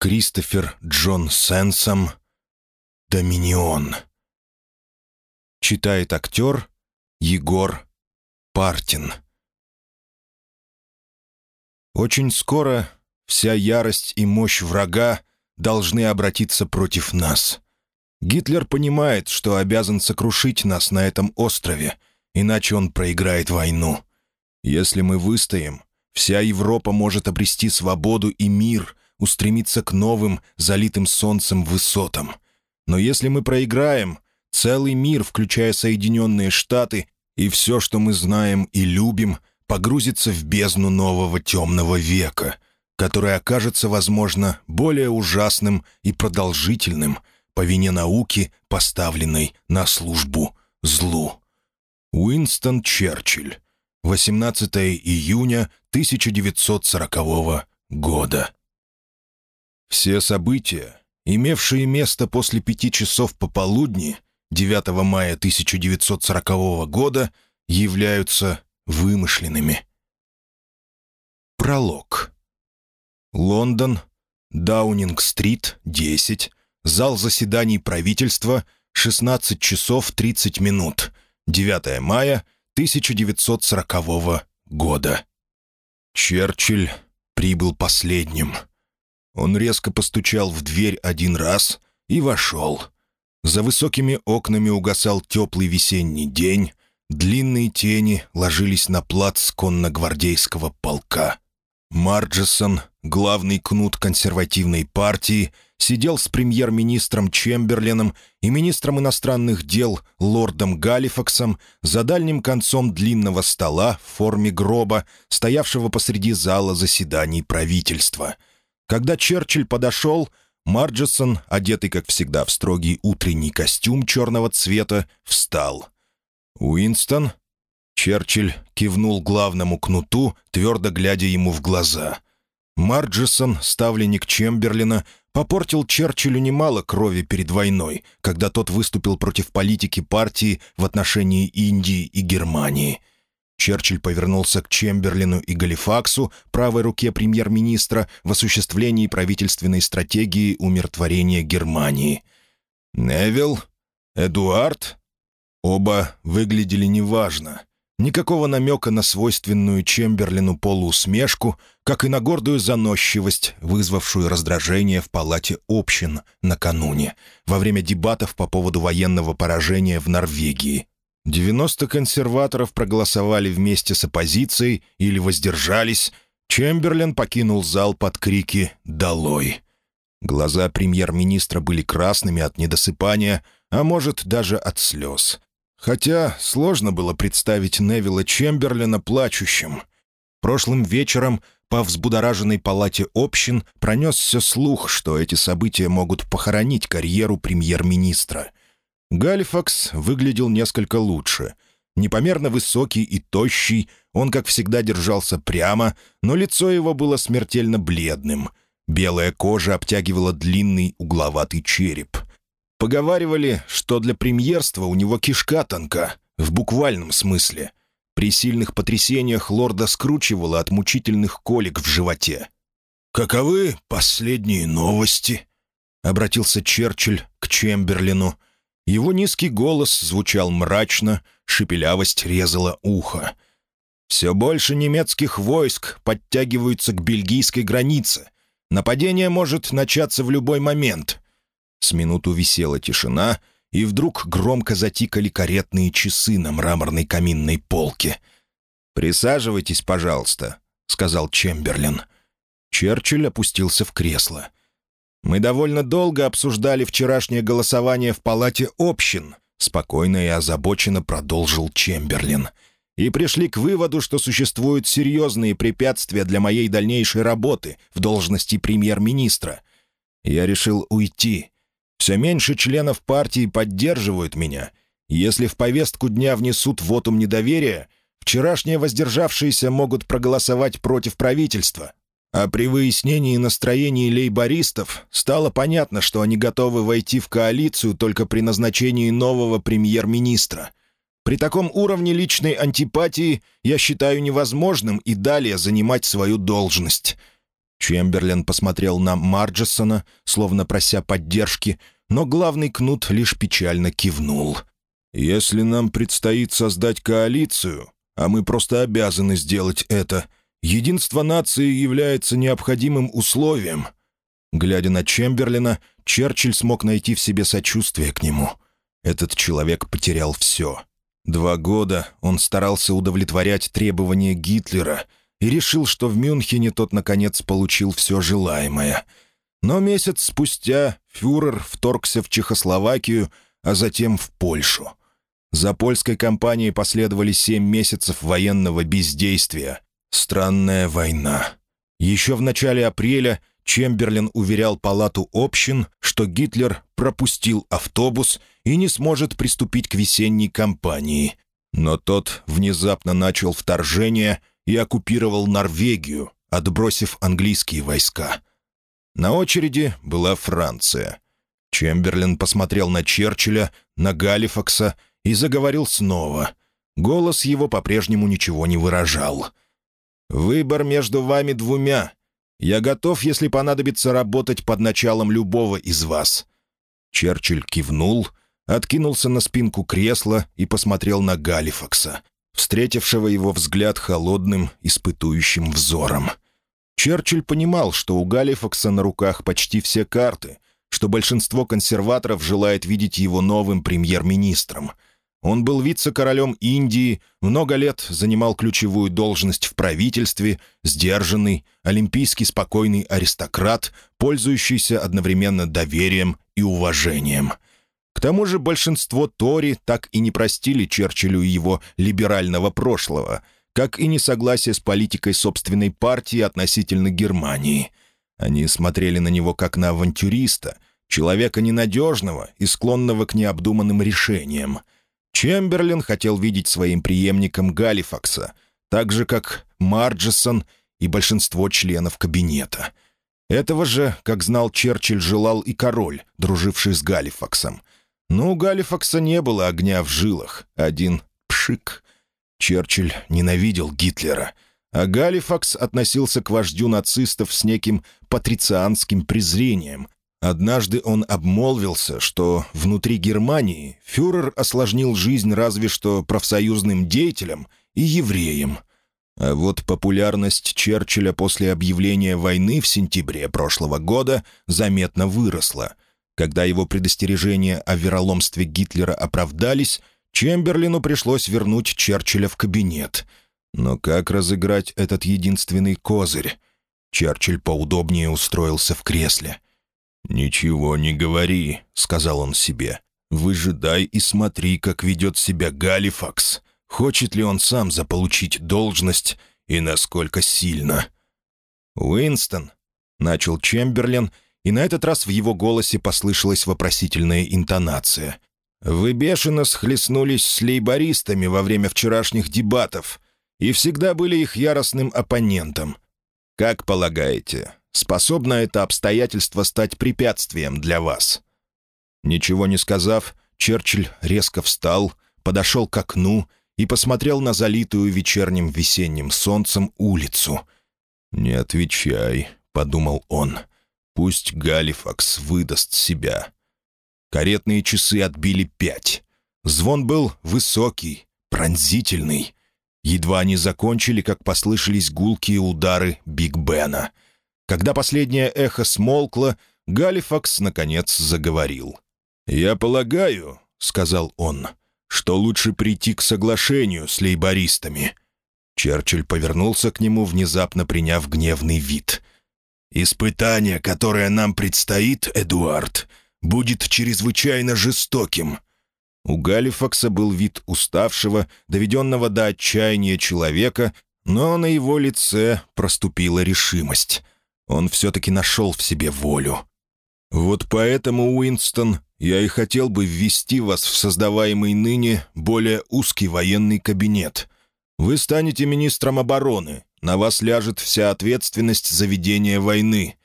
Кристофер Джон Сенсом «Доминион». Читает актер Егор Партин. Очень скоро вся ярость и мощь врага должны обратиться против нас. Гитлер понимает, что обязан сокрушить нас на этом острове, иначе он проиграет войну. Если мы выстоим, вся Европа может обрести свободу и мир, устремиться к новым, залитым солнцем высотам. Но если мы проиграем, целый мир, включая Соединенные Штаты, и все, что мы знаем и любим, погрузится в бездну нового темного века, который окажется, возможно, более ужасным и продолжительным по вине науки, поставленной на службу злу. Уинстон Черчилль. 18 июня 1940 года. Все события, имевшие место после пяти часов пополудни 9 мая 1940 года, являются вымышленными. Пролог. Лондон, Даунинг-стрит, 10, зал заседаний правительства, 16 часов 30 минут, 9 мая 1940 года. Черчилль прибыл последним — он резко постучал в дверь один раз и вошел. За высокими окнами угасал теплый весенний день, длинные тени ложились на плац конногвардейского полка. Марджесон, главный кнут консервативной партии, сидел с премьер-министром Чемберленом и министром иностранных дел лордом Галифаксом за дальним концом длинного стола в форме гроба, стоявшего посреди зала заседаний правительства — когда Черчилль подошел, Марджесон, одетый, как всегда, в строгий утренний костюм черного цвета, встал. «Уинстон?» Черчилль кивнул главному кнуту, твердо глядя ему в глаза. Марджесон, ставленник Чемберлина, попортил Черчиллю немало крови перед войной, когда тот выступил против политики партии в отношении Индии и Германии — Черчилль повернулся к Чемберлину и Галифаксу, правой руке премьер-министра, в осуществлении правительственной стратегии умиротворения Германии. «Невилл? Эдуард?» Оба выглядели неважно. Никакого намека на свойственную Чемберлину полуусмешку, как и на гордую заносчивость, вызвавшую раздражение в палате общин накануне, во время дебатов по поводу военного поражения в Норвегии. 90 консерваторов проголосовали вместе с оппозицией или воздержались. Чемберлен покинул зал под крики «Долой!». Глаза премьер-министра были красными от недосыпания, а может, даже от слез. Хотя сложно было представить Невилла Чемберлена плачущим. Прошлым вечером по взбудораженной палате общин пронесся слух, что эти события могут похоронить карьеру премьер-министра. Галифакс выглядел несколько лучше. Непомерно высокий и тощий, он, как всегда, держался прямо, но лицо его было смертельно бледным. Белая кожа обтягивала длинный угловатый череп. Поговаривали, что для премьерства у него кишка тонка, в буквальном смысле. При сильных потрясениях лорда скручивало от мучительных колик в животе. «Каковы последние новости?» — обратился Черчилль к Чемберлину — его низкий голос звучал мрачно, шепелявость резала ухо. «Все больше немецких войск подтягиваются к бельгийской границе. Нападение может начаться в любой момент». С минуту висела тишина, и вдруг громко затикали каретные часы на мраморной каминной полке. «Присаживайтесь, пожалуйста», — сказал Чемберлин. Черчилль опустился в кресло. Мы довольно долго обсуждали вчерашнее голосование в палате общин», — спокойно и озабоченно продолжил Чемберлин. «И пришли к выводу, что существуют серьезные препятствия для моей дальнейшей работы в должности премьер-министра. Я решил уйти. Все меньше членов партии поддерживают меня. Если в повестку дня внесут вотум недоверия, вчерашние воздержавшиеся могут проголосовать против правительства. А при выяснении настроений лейбористов стало понятно, что они готовы войти в коалицию только при назначении нового премьер-министра. При таком уровне личной антипатии я считаю невозможным и далее занимать свою должность. Чемберлен посмотрел на Марджессона, словно прося поддержки, но главный кнут лишь печально кивнул. «Если нам предстоит создать коалицию, а мы просто обязаны сделать это, единство нации является необходимым условием». Глядя на Чемберлина, Черчилль смог найти в себе сочувствие к нему. Этот человек потерял все. Два года он старался удовлетворять требования Гитлера и решил, что в Мюнхене тот, наконец, получил все желаемое. Но месяц спустя фюрер вторгся в Чехословакию, а затем в Польшу. За польской кампанией последовали семь месяцев военного бездействия. Странная война. Еще в начале апреля Чемберлин уверял палату общин, что Гитлер пропустил автобус и не сможет приступить к весенней кампании. Но тот внезапно начал вторжение и оккупировал Норвегию, отбросив английские войска. На очереди была Франция. Чемберлин посмотрел на Черчилля, на Галифакса и заговорил снова. Голос его по-прежнему ничего не выражал. «Выбор между вами двумя. Я готов, если понадобится, работать под началом любого из вас». Черчилль кивнул, откинулся на спинку кресла и посмотрел на Галифакса, встретившего его взгляд холодным, испытующим взором. Черчилль понимал, что у Галифакса на руках почти все карты, что большинство консерваторов желает видеть его новым премьер-министром — он был вице-королем Индии, много лет занимал ключевую должность в правительстве, сдержанный, олимпийский спокойный аристократ, пользующийся одновременно доверием и уважением. К тому же большинство Тори так и не простили Черчиллю его либерального прошлого, как и несогласие с политикой собственной партии относительно Германии. Они смотрели на него как на авантюриста, человека ненадежного и склонного к необдуманным решениям — Чемберлин хотел видеть своим преемником Галифакса, так же, как Марджесон и большинство членов кабинета. Этого же, как знал Черчилль, желал и король, друживший с Галифаксом. Но у Галифакса не было огня в жилах, один пшик. Черчилль ненавидел Гитлера, а Галифакс относился к вождю нацистов с неким патрицианским презрением, Однажды он обмолвился, что внутри Германии фюрер осложнил жизнь разве что профсоюзным деятелям и евреям. А вот популярность Черчилля после объявления войны в сентябре прошлого года заметно выросла. Когда его предостережения о вероломстве Гитлера оправдались, Чемберлину пришлось вернуть Черчилля в кабинет. Но как разыграть этот единственный козырь? Черчилль поудобнее устроился в кресле — «Ничего не говори», — сказал он себе. «Выжидай и смотри, как ведет себя Галифакс. Хочет ли он сам заполучить должность и насколько сильно?» «Уинстон», — начал Чемберлен, и на этот раз в его голосе послышалась вопросительная интонация. «Вы бешено схлестнулись с лейбористами во время вчерашних дебатов и всегда были их яростным оппонентом. Как полагаете, способно это обстоятельство стать препятствием для вас?» Ничего не сказав, Черчилль резко встал, подошел к окну и посмотрел на залитую вечерним весенним солнцем улицу. «Не отвечай», — подумал он. «Пусть Галифакс выдаст себя». Каретные часы отбили пять. Звон был высокий, пронзительный. Едва они закончили, как послышались гулкие удары Биг Бена — когда последнее эхо смолкло, Галифакс, наконец, заговорил. «Я полагаю», — сказал он, — «что лучше прийти к соглашению с лейбористами». Черчилль повернулся к нему, внезапно приняв гневный вид. «Испытание, которое нам предстоит, Эдуард, будет чрезвычайно жестоким». У Галифакса был вид уставшего, доведенного до отчаяния человека, но на его лице проступила решимость — он все-таки нашел в себе волю. Вот поэтому, Уинстон, я и хотел бы ввести вас в создаваемый ныне более узкий военный кабинет. Вы станете министром обороны, на вас ляжет вся ответственность за ведение войны».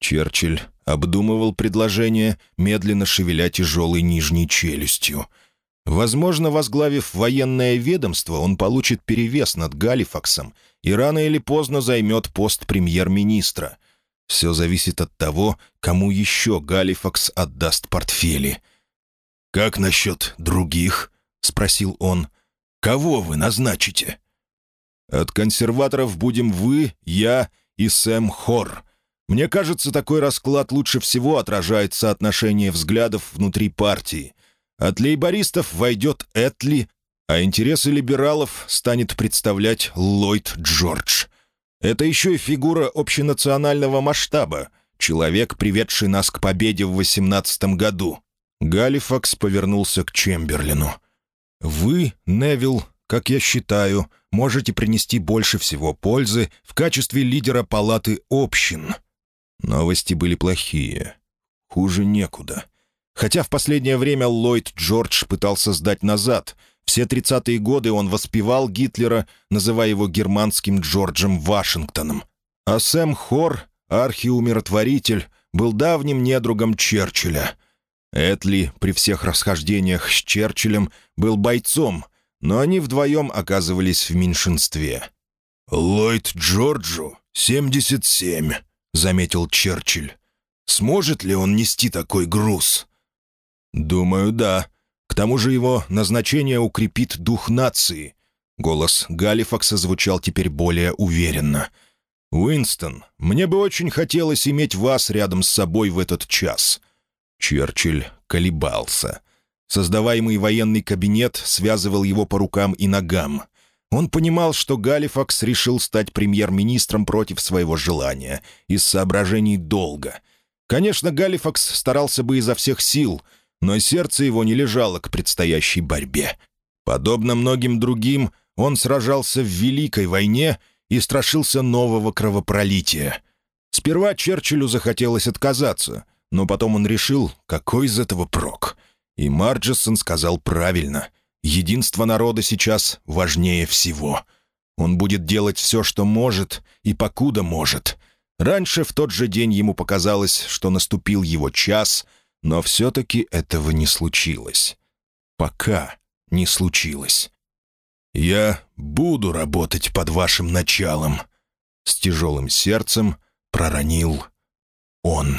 Черчилль обдумывал предложение, медленно шевеля тяжелой нижней челюстью. Возможно, возглавив военное ведомство, он получит перевес над Галифаксом — и рано или поздно займет пост премьер-министра. Все зависит от того, кому еще Галифакс отдаст портфели. «Как насчет других?» — спросил он. «Кого вы назначите?» «От консерваторов будем вы, я и Сэм Хор. Мне кажется, такой расклад лучше всего отражает соотношение взглядов внутри партии. От лейбористов войдет Этли, а интересы либералов станет представлять Ллойд Джордж. Это еще и фигура общенационального масштаба, человек, приведший нас к победе в 18 году. Галифакс повернулся к Чемберлину. «Вы, Невилл, как я считаю, можете принести больше всего пользы в качестве лидера палаты общин». Новости были плохие. Хуже некуда. Хотя в последнее время Ллойд Джордж пытался сдать назад — все 30-е годы он воспевал Гитлера, называя его германским Джорджем Вашингтоном. А Сэм Хор, архиумиротворитель, был давним недругом Черчилля. Этли при всех расхождениях с Черчиллем был бойцом, но они вдвоем оказывались в меньшинстве. «Ллойд Джорджу, 77», — заметил Черчилль. «Сможет ли он нести такой груз?» «Думаю, да», к тому же его назначение укрепит дух нации. Голос Галифакса звучал теперь более уверенно. «Уинстон, мне бы очень хотелось иметь вас рядом с собой в этот час». Черчилль колебался. Создаваемый военный кабинет связывал его по рукам и ногам. Он понимал, что Галифакс решил стать премьер-министром против своего желания, из соображений долга. Конечно, Галифакс старался бы изо всех сил — но сердце его не лежало к предстоящей борьбе. Подобно многим другим, он сражался в Великой войне и страшился нового кровопролития. Сперва Черчиллю захотелось отказаться, но потом он решил, какой из этого прок. И Марджесон сказал правильно. Единство народа сейчас важнее всего. Он будет делать все, что может, и покуда может. Раньше в тот же день ему показалось, что наступил его час — но все-таки этого не случилось. Пока не случилось. «Я буду работать под вашим началом», — с тяжелым сердцем проронил он.